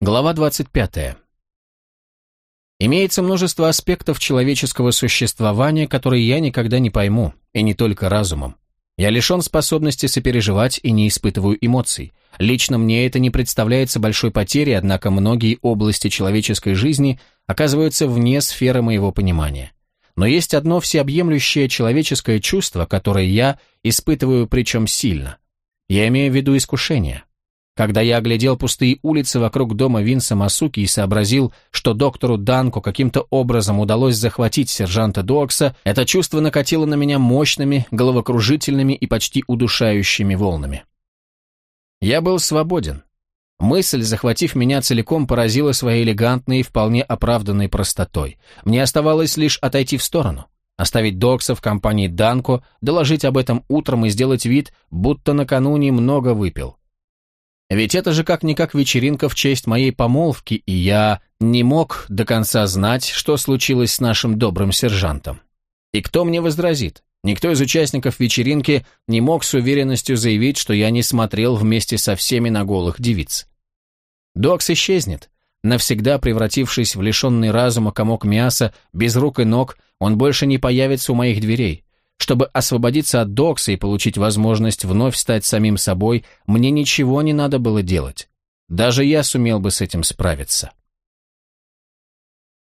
Глава 25. Имеется множество аспектов человеческого существования, которые я никогда не пойму, и не только разумом. Я лишен способности сопереживать и не испытываю эмоций. Лично мне это не представляется большой потерей, однако многие области человеческой жизни оказываются вне сферы моего понимания. Но есть одно всеобъемлющее человеческое чувство, которое я испытываю причем сильно. Я имею в виду искушение. Когда я оглядел пустые улицы вокруг дома Винса Масуки и сообразил, что доктору Данко каким-то образом удалось захватить сержанта Дуакса, это чувство накатило на меня мощными, головокружительными и почти удушающими волнами. Я был свободен. Мысль, захватив меня целиком, поразила своей элегантной и вполне оправданной простотой. Мне оставалось лишь отойти в сторону, оставить Докса в компании Данко, доложить об этом утром и сделать вид, будто накануне много выпил. Ведь это же как-никак вечеринка в честь моей помолвки, и я не мог до конца знать, что случилось с нашим добрым сержантом. И кто мне возразит? Никто из участников вечеринки не мог с уверенностью заявить, что я не смотрел вместе со всеми на голых девиц. Докс исчезнет. Навсегда превратившись в лишенный разума комок мяса, без рук и ног, он больше не появится у моих дверей. Чтобы освободиться от докса и получить возможность вновь стать самим собой, мне ничего не надо было делать. Даже я сумел бы с этим справиться.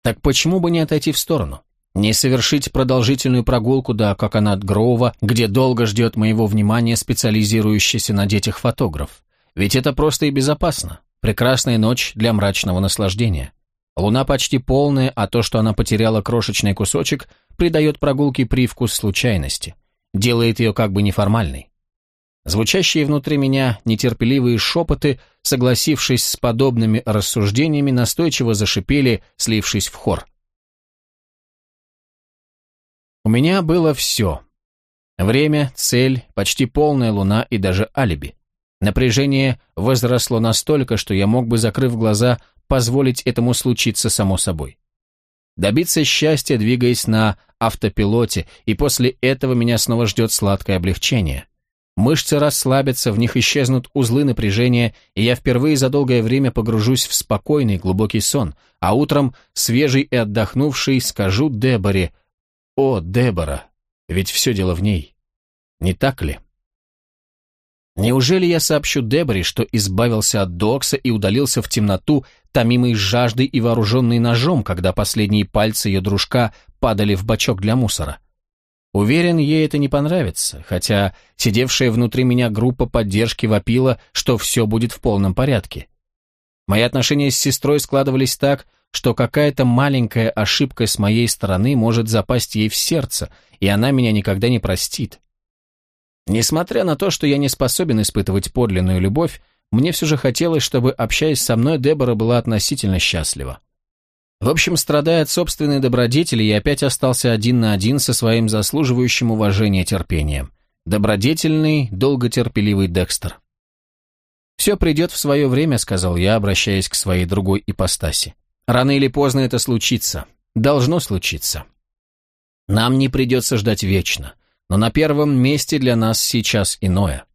Так почему бы не отойти в сторону? Не совершить продолжительную прогулку до Коконат Гроува, где долго ждет моего внимания специализирующийся на детях фотограф? Ведь это просто и безопасно. Прекрасная ночь для мрачного наслаждения. Луна почти полная, а то, что она потеряла крошечный кусочек, придает прогулке привкус случайности, делает ее как бы неформальной. Звучащие внутри меня нетерпеливые шепоты, согласившись с подобными рассуждениями, настойчиво зашипели, слившись в хор. У меня было все. Время, цель, почти полная луна и даже алиби. Напряжение возросло настолько, что я мог бы, закрыв глаза, позволить этому случиться само собой. Добиться счастья, двигаясь на автопилоте, и после этого меня снова ждет сладкое облегчение. Мышцы расслабятся, в них исчезнут узлы напряжения, и я впервые за долгое время погружусь в спокойный, глубокий сон, а утром, свежий и отдохнувший, скажу Деборе, «О, Дебора, ведь все дело в ней. Не так ли?» Неужели я сообщу Деборе, что избавился от Докса и удалился в темноту, томимый жаждой и вооруженный ножом, когда последние пальцы ее дружка падали в бачок для мусора? Уверен, ей это не понравится, хотя сидевшая внутри меня группа поддержки вопила, что все будет в полном порядке. Мои отношения с сестрой складывались так, что какая-то маленькая ошибка с моей стороны может запасть ей в сердце, и она меня никогда не простит. Несмотря на то, что я не способен испытывать подлинную любовь, мне все же хотелось, чтобы, общаясь со мной, Дебора была относительно счастлива. В общем, страдая от собственной добродетели, я опять остался один на один со своим заслуживающим уважения терпением. Добродетельный, долготерпеливый Декстер. «Все придет в свое время», — сказал я, обращаясь к своей другой ипостаси. «Рано или поздно это случится. Должно случиться. Нам не придется ждать вечно но на первом месте для нас сейчас иное.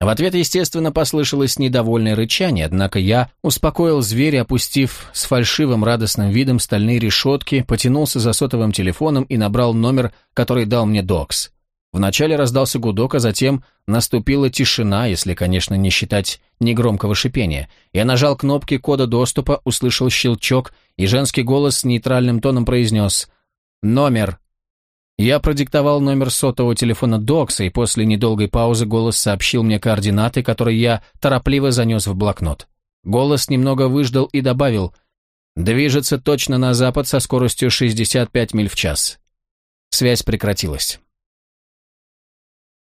В ответ, естественно, послышалось недовольное рычание, однако я успокоил зверя, опустив с фальшивым радостным видом стальные решетки, потянулся за сотовым телефоном и набрал номер, который дал мне Докс. Вначале раздался гудок, а затем наступила тишина, если, конечно, не считать негромкого шипения. Я нажал кнопки кода доступа, услышал щелчок, и женский голос с нейтральным тоном произнес «Номер я продиктовал номер сотового телефона Докса, и после недолгой паузы голос сообщил мне координаты, которые я торопливо занес в блокнот. Голос немного выждал и добавил «Движется точно на запад со скоростью 65 миль в час». Связь прекратилась.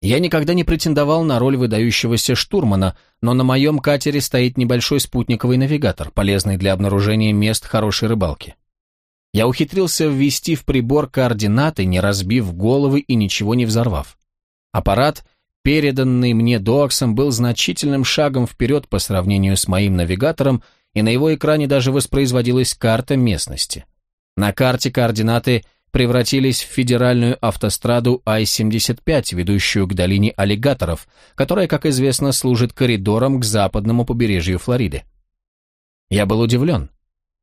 Я никогда не претендовал на роль выдающегося штурмана, но на моем катере стоит небольшой спутниковый навигатор, полезный для обнаружения мест хорошей рыбалки. Я ухитрился ввести в прибор координаты, не разбив головы и ничего не взорвав. Аппарат, переданный мне Доаксом, был значительным шагом вперед по сравнению с моим навигатором, и на его экране даже воспроизводилась карта местности. На карте координаты превратились в федеральную автостраду Ай-75, ведущую к долине аллигаторов, которая, как известно, служит коридором к западному побережью Флориды. Я был удивлен.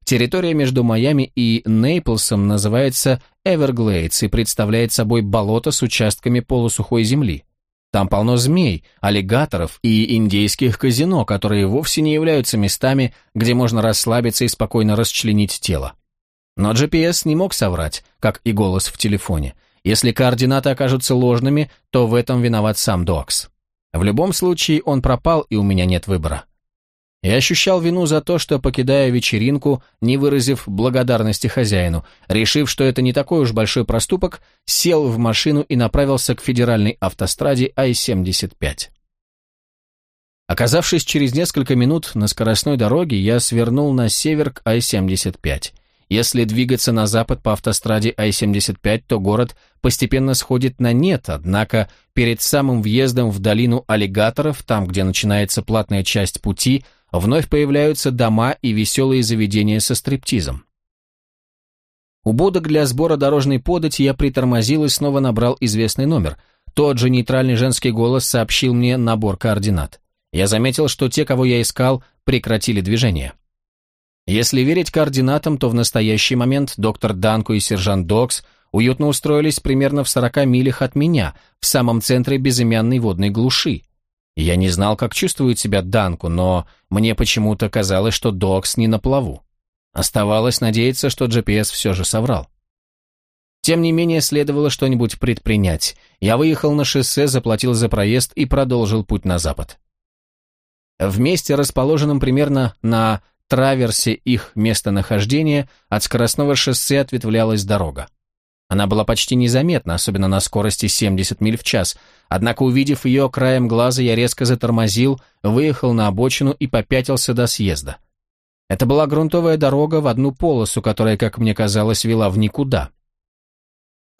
Территория между Майами и Нейплсом называется Эверглейдс и представляет собой болото с участками полусухой земли. Там полно змей, аллигаторов и индейских казино, которые вовсе не являются местами, где можно расслабиться и спокойно расчленить тело. Но GPS не мог соврать, как и голос в телефоне. Если координаты окажутся ложными, то в этом виноват сам Докс. В любом случае он пропал, и у меня нет выбора. Я ощущал вину за то, что, покидая вечеринку, не выразив благодарности хозяину, решив, что это не такой уж большой проступок, сел в машину и направился к федеральной автостраде Ай-75. Оказавшись через несколько минут на скоростной дороге, я свернул на север к Ай-75. Если двигаться на запад по автостраде Ай-75, то город постепенно сходит на нет, однако перед самым въездом в долину аллигаторов, там, где начинается платная часть пути, вновь появляются дома и веселые заведения со стриптизом. У будок для сбора дорожной подати я притормозил и снова набрал известный номер. Тот же нейтральный женский голос сообщил мне набор координат. Я заметил, что те, кого я искал, прекратили движение. Если верить координатам, то в настоящий момент доктор Данко и сержант Докс уютно устроились примерно в 40 милях от меня, в самом центре безымянной водной глуши. Я не знал, как чувствует себя Данку, но мне почему-то казалось, что Докс не на плаву. Оставалось надеяться, что GPS все же соврал. Тем не менее, следовало что-нибудь предпринять. Я выехал на шоссе, заплатил за проезд и продолжил путь на запад. В месте, расположенном примерно на траверсе их местонахождения, от скоростного шоссе ответвлялась дорога. Она была почти незаметна, особенно на скорости 70 миль в час, однако, увидев ее краем глаза, я резко затормозил, выехал на обочину и попятился до съезда. Это была грунтовая дорога в одну полосу, которая, как мне казалось, вела в никуда.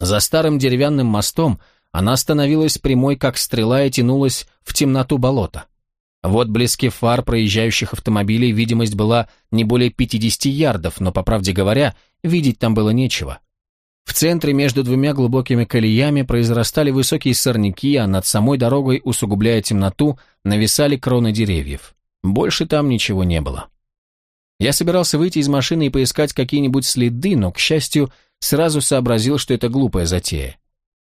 За старым деревянным мостом она становилась прямой, как стрела, и тянулась в темноту болота. Вот близки фар проезжающих автомобилей видимость была не более 50 ярдов, но, по правде говоря, видеть там было нечего. В центре между двумя глубокими колеями произрастали высокие сорняки, а над самой дорогой, усугубляя темноту, нависали кроны деревьев. Больше там ничего не было. Я собирался выйти из машины и поискать какие-нибудь следы, но, к счастью, сразу сообразил, что это глупая затея.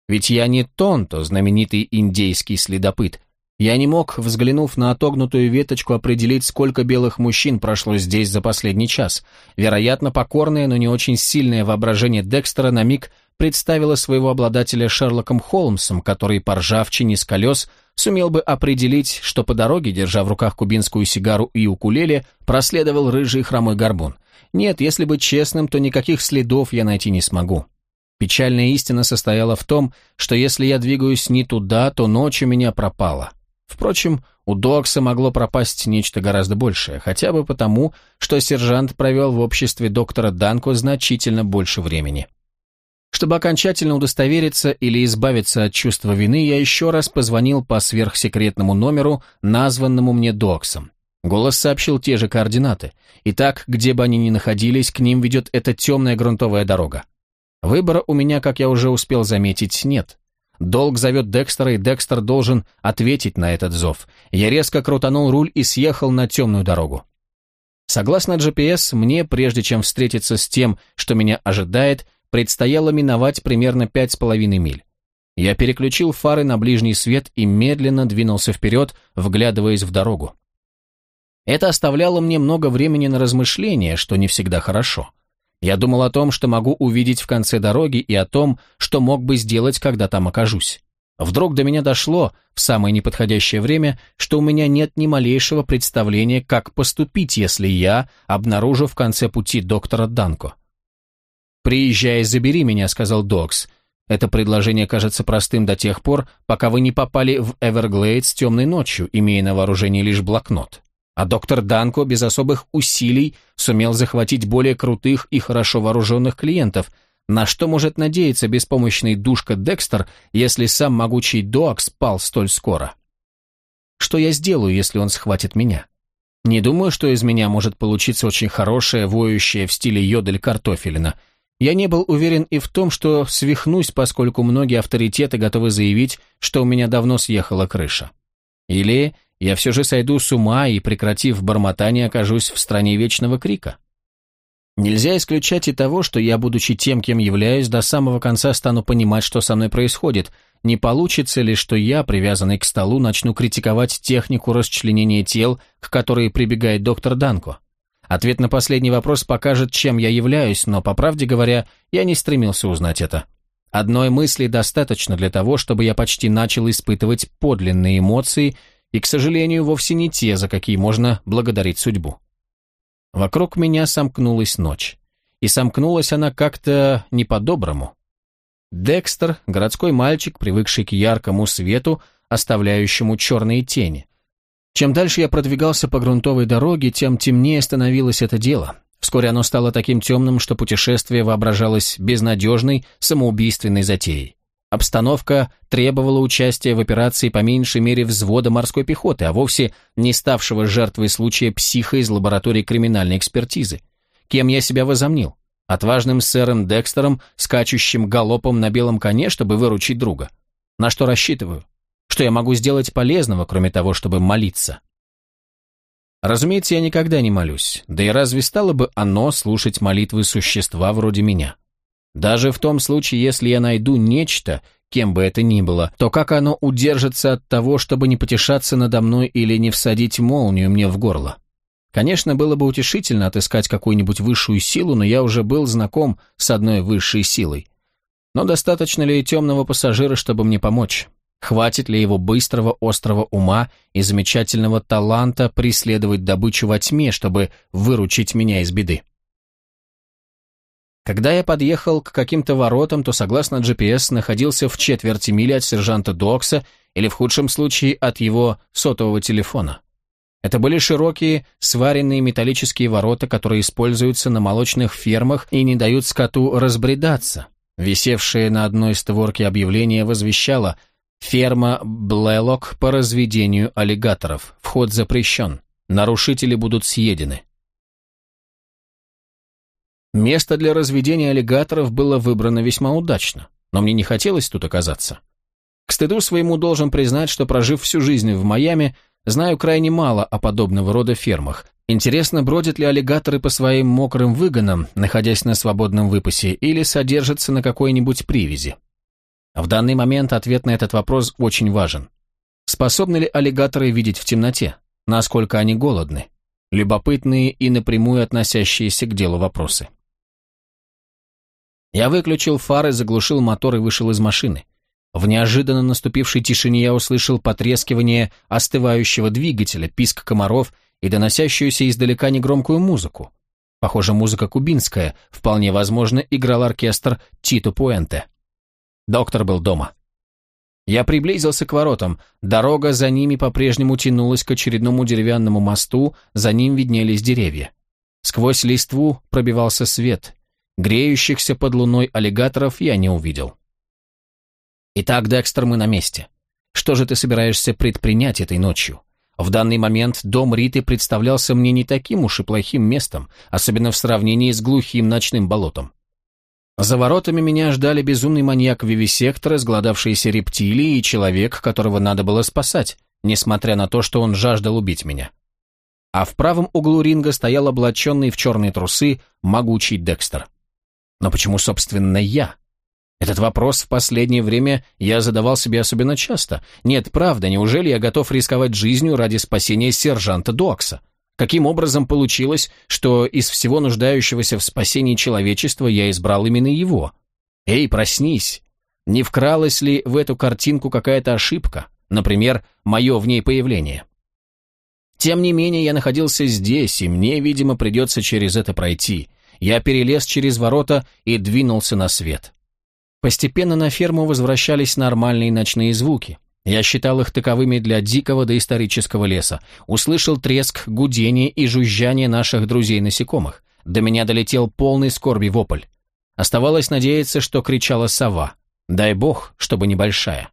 Ведь я не Тонто, знаменитый индейский следопыт, я не мог, взглянув на отогнутую веточку, определить, сколько белых мужчин прошло здесь за последний час. Вероятно, покорное, но не очень сильное воображение Декстера на миг представило своего обладателя Шерлоком Холмсом, который по ржавчине с колес сумел бы определить, что по дороге, держа в руках кубинскую сигару и укулеле, проследовал рыжий хромой горбун. Нет, если быть честным, то никаких следов я найти не смогу. Печальная истина состояла в том, что если я двигаюсь не туда, то ночь у меня пропала. Впрочем, у Докса могло пропасть нечто гораздо большее, хотя бы потому, что сержант провел в обществе доктора Данко значительно больше времени. Чтобы окончательно удостовериться или избавиться от чувства вины, я еще раз позвонил по сверхсекретному номеру, названному мне Доксом. Голос сообщил те же координаты. Итак, где бы они ни находились, к ним ведет эта темная грунтовая дорога. Выбора у меня, как я уже успел заметить, нет. Долг зовет Декстера, и Декстер должен ответить на этот зов. Я резко крутанул руль и съехал на темную дорогу. Согласно GPS, мне, прежде чем встретиться с тем, что меня ожидает, предстояло миновать примерно пять с половиной миль. Я переключил фары на ближний свет и медленно двинулся вперед, вглядываясь в дорогу. Это оставляло мне много времени на размышления, что не всегда хорошо. Я думал о том, что могу увидеть в конце дороги и о том, что мог бы сделать, когда там окажусь. Вдруг до меня дошло, в самое неподходящее время, что у меня нет ни малейшего представления, как поступить, если я обнаружу в конце пути доктора Данко. «Приезжай, забери меня», — сказал Докс. Это предложение кажется простым до тех пор, пока вы не попали в Эверглейдс темной ночью, имея на вооружении лишь блокнот. А доктор Данко без особых усилий сумел захватить более крутых и хорошо вооруженных клиентов. На что может надеяться беспомощный душка Декстер, если сам могучий Доак спал столь скоро? Что я сделаю, если он схватит меня? Не думаю, что из меня может получиться очень хорошее, воющее в стиле йодель картофелина. Я не был уверен и в том, что свихнусь, поскольку многие авторитеты готовы заявить, что у меня давно съехала крыша. Или я все же сойду с ума и, прекратив бормотание, окажусь в стране вечного крика. Нельзя исключать и того, что я, будучи тем, кем являюсь, до самого конца стану понимать, что со мной происходит. Не получится ли, что я, привязанный к столу, начну критиковать технику расчленения тел, к которой прибегает доктор Данко? Ответ на последний вопрос покажет, чем я являюсь, но, по правде говоря, я не стремился узнать это. Одной мысли достаточно для того, чтобы я почти начал испытывать подлинные эмоции и, к сожалению, вовсе не те, за какие можно благодарить судьбу. Вокруг меня сомкнулась ночь. И сомкнулась она как-то не по-доброму. Декстер, городской мальчик, привыкший к яркому свету, оставляющему черные тени. Чем дальше я продвигался по грунтовой дороге, тем темнее становилось это дело. Вскоре оно стало таким темным, что путешествие воображалось безнадежной, самоубийственной затеей. Обстановка требовала участия в операции по меньшей мере взвода морской пехоты, а вовсе не ставшего жертвой случая психа из лаборатории криминальной экспертизы. Кем я себя возомнил? Отважным сэром Декстером, скачущим галопом на белом коне, чтобы выручить друга. На что рассчитываю? Что я могу сделать полезного, кроме того, чтобы молиться? Разумеется, я никогда не молюсь, да и разве стало бы оно слушать молитвы существа вроде меня? Даже в том случае, если я найду нечто, кем бы это ни было, то как оно удержится от того, чтобы не потешаться надо мной или не всадить молнию мне в горло? Конечно, было бы утешительно отыскать какую-нибудь высшую силу, но я уже был знаком с одной высшей силой. Но достаточно ли темного пассажира, чтобы мне помочь? Хватит ли его быстрого, острого ума и замечательного таланта преследовать добычу во тьме, чтобы выручить меня из беды? Когда я подъехал к каким-то воротам, то, согласно GPS, находился в четверти мили от сержанта Докса или, в худшем случае, от его сотового телефона. Это были широкие, сваренные металлические ворота, которые используются на молочных фермах и не дают скоту разбредаться. Висевшее на одной створке объявление возвещало «Ферма Блэлок по разведению аллигаторов. Вход запрещен. Нарушители будут съедены». Место для разведения аллигаторов было выбрано весьма удачно, но мне не хотелось тут оказаться. К стыду своему должен признать, что прожив всю жизнь в Майами, знаю крайне мало о подобного рода фермах. Интересно, бродят ли аллигаторы по своим мокрым выгонам, находясь на свободном выпасе, или содержатся на какой-нибудь привязи? В данный момент ответ на этот вопрос очень важен. Способны ли аллигаторы видеть в темноте? Насколько они голодны? Любопытные и напрямую относящиеся к делу вопросы. Я выключил фары, заглушил мотор и вышел из машины. В неожиданно наступившей тишине я услышал потрескивание остывающего двигателя, писк комаров и доносящуюся издалека негромкую музыку. Похоже, музыка кубинская, вполне возможно, играл оркестр Тито Пуэнте. Доктор был дома. Я приблизился к воротам. Дорога за ними по-прежнему тянулась к очередному деревянному мосту, за ним виднелись деревья. Сквозь листву пробивался свет. Греющихся под луной аллигаторов я не увидел. Итак, Декстер, мы на месте. Что же ты собираешься предпринять этой ночью? В данный момент дом Риты представлялся мне не таким уж и плохим местом, особенно в сравнении с глухим ночным болотом. За воротами меня ждали безумный маньяк вивисектора, сгладавшиеся рептилии и человек, которого надо было спасать, несмотря на то, что он жаждал убить меня. А в правом углу ринга стоял облаченный в черные трусы могучий Декстер. Но почему, собственно, я? Этот вопрос в последнее время я задавал себе особенно часто. Нет, правда, неужели я готов рисковать жизнью ради спасения сержанта Дуакса? Каким образом получилось, что из всего нуждающегося в спасении человечества я избрал именно его? Эй, проснись! Не вкралась ли в эту картинку какая-то ошибка? Например, мое в ней появление? Тем не менее, я находился здесь, и мне, видимо, придется через это пройти. Я перелез через ворота и двинулся на свет. Постепенно на ферму возвращались нормальные ночные звуки. Я считал их таковыми для дикого доисторического леса. Услышал треск, гудение и жужжание наших друзей-насекомых. До меня долетел полный скорби вопль. Оставалось надеяться, что кричала сова. Дай бог, чтобы небольшая.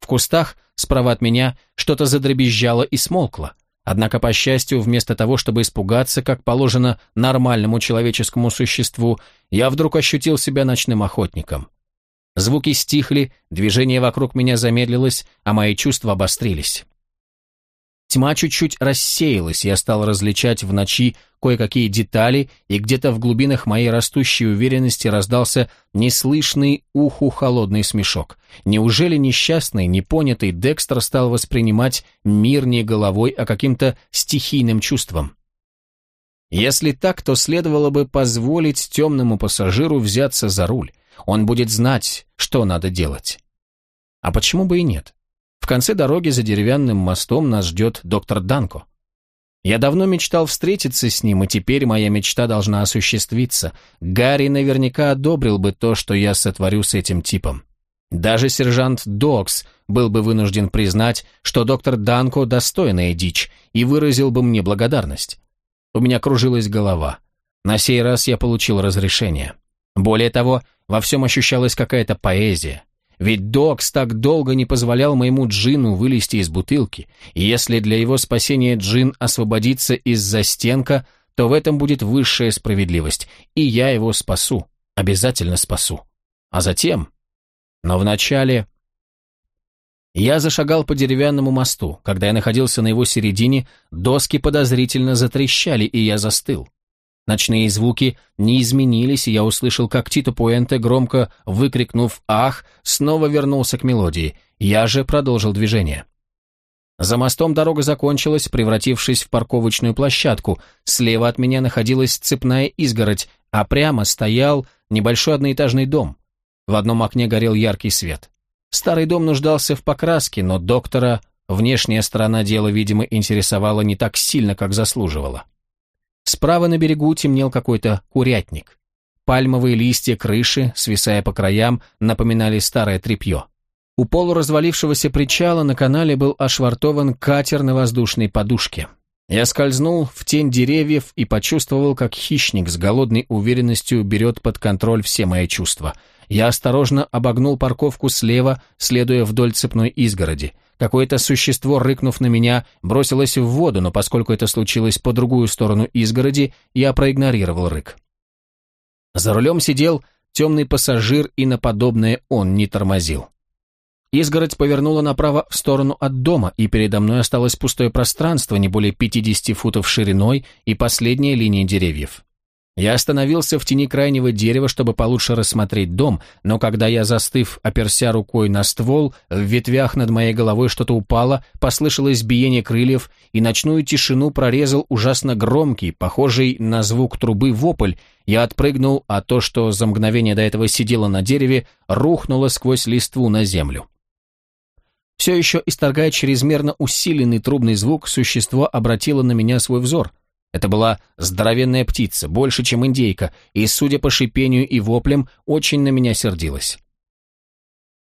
В кустах, справа от меня, что-то задребезжало и смолкло. Однако, по счастью, вместо того, чтобы испугаться, как положено нормальному человеческому существу, я вдруг ощутил себя ночным охотником. Звуки стихли, движение вокруг меня замедлилось, а мои чувства обострились. Тьма чуть-чуть рассеялась, я стал различать в ночи кое-какие детали, и где-то в глубинах моей растущей уверенности раздался неслышный уху холодный смешок. Неужели несчастный, непонятый Декстер стал воспринимать мир не головой, а каким-то стихийным чувством? Если так, то следовало бы позволить темному пассажиру взяться за руль. Он будет знать, что надо делать. А почему бы и нет? В конце дороги за деревянным мостом нас ждет доктор Данко. Я давно мечтал встретиться с ним, и теперь моя мечта должна осуществиться. Гарри наверняка одобрил бы то, что я сотворю с этим типом. Даже сержант Докс был бы вынужден признать, что доктор Данко достойная дичь, и выразил бы мне благодарность. У меня кружилась голова. На сей раз я получил разрешение. Более того, во всем ощущалась какая-то поэзия. Ведь Докс так долго не позволял моему Джину вылезти из бутылки, и если для его спасения Джин освободится из застенка, то в этом будет высшая справедливость, и я его спасу, обязательно спасу. А затем... Но вначале... Я зашагал по деревянному мосту. Когда я находился на его середине, доски подозрительно затрещали, и я застыл. Ночные звуки не изменились, и я услышал, как Тито Пуэнте, громко выкрикнув «Ах!», снова вернулся к мелодии. Я же продолжил движение. За мостом дорога закончилась, превратившись в парковочную площадку. Слева от меня находилась цепная изгородь, а прямо стоял небольшой одноэтажный дом. В одном окне горел яркий свет. Старый дом нуждался в покраске, но доктора внешняя сторона дела, видимо, интересовала не так сильно, как заслуживала. Справа на берегу темнел какой-то курятник. Пальмовые листья крыши, свисая по краям, напоминали старое тряпье. У полуразвалившегося причала на канале был ошвартован катер на воздушной подушке. Я скользнул в тень деревьев и почувствовал, как хищник с голодной уверенностью берет под контроль все мои чувства. Я осторожно обогнул парковку слева, следуя вдоль цепной изгороди. Какое-то существо, рыкнув на меня, бросилось в воду, но поскольку это случилось по другую сторону изгороди, я проигнорировал рык. За рулем сидел темный пассажир, и на подобное он не тормозил. Изгородь повернула направо в сторону от дома, и передо мной осталось пустое пространство, не более 50 футов шириной и последняя линия деревьев. Я остановился в тени крайнего дерева, чтобы получше рассмотреть дом, но когда я, застыв, оперся рукой на ствол, в ветвях над моей головой что-то упало, послышалось биение крыльев, и ночную тишину прорезал ужасно громкий, похожий на звук трубы вопль. Я отпрыгнул, а то, что за мгновение до этого сидело на дереве, рухнуло сквозь листву на землю. Все еще исторгая чрезмерно усиленный трубный звук, существо обратило на меня свой взор — это была здоровенная птица, больше, чем индейка, и, судя по шипению и воплям, очень на меня сердилась.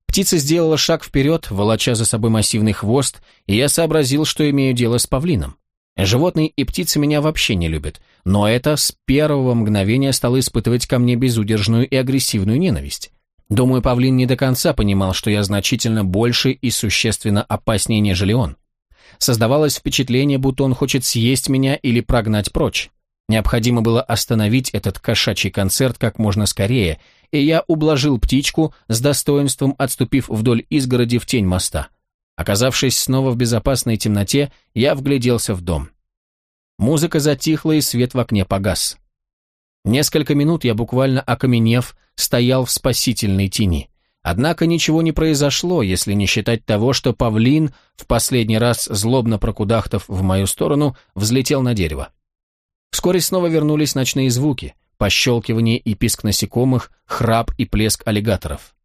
Птица сделала шаг вперед, волоча за собой массивный хвост, и я сообразил, что имею дело с павлином. Животные и птицы меня вообще не любят, но это с первого мгновения стало испытывать ко мне безудержную и агрессивную ненависть. Думаю, павлин не до конца понимал, что я значительно больше и существенно опаснее, нежели он. Создавалось впечатление, будто он хочет съесть меня или прогнать прочь. Необходимо было остановить этот кошачий концерт как можно скорее, и я ублажил птичку, с достоинством отступив вдоль изгороди в тень моста. Оказавшись снова в безопасной темноте, я вгляделся в дом. Музыка затихла, и свет в окне погас. Несколько минут я, буквально окаменев, стоял в спасительной тени. Однако ничего не произошло, если не считать того, что павлин, в последний раз злобно прокудахтав в мою сторону, взлетел на дерево. Вскоре снова вернулись ночные звуки, пощелкивание и писк насекомых, храп и плеск аллигаторов.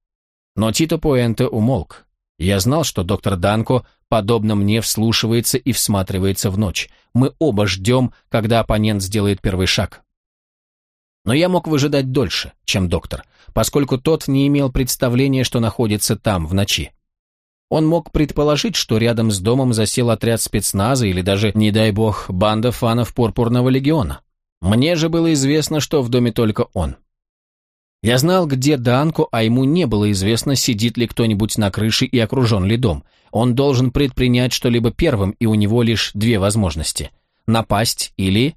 Но Тито Пуэнте умолк. Я знал, что доктор Данко, подобно мне, вслушивается и всматривается в ночь. Мы оба ждем, когда оппонент сделает первый шаг. Но я мог выжидать дольше, чем доктор, поскольку тот не имел представления, что находится там в ночи. Он мог предположить, что рядом с домом засел отряд спецназа или даже, не дай бог, банда фанов Пурпурного легиона. Мне же было известно, что в доме только он. Я знал, где Данко, а ему не было известно, сидит ли кто-нибудь на крыше и окружен ли дом. Он должен предпринять что-либо первым, и у него лишь две возможности – напасть или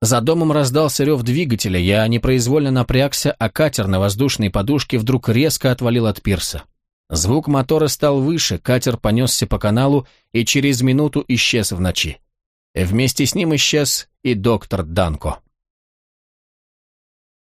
за домом раздался рев двигателя, я непроизвольно напрягся, а катер на воздушной подушке вдруг резко отвалил от пирса. Звук мотора стал выше, катер понесся по каналу и через минуту исчез в ночи. Вместе с ним исчез и доктор Данко.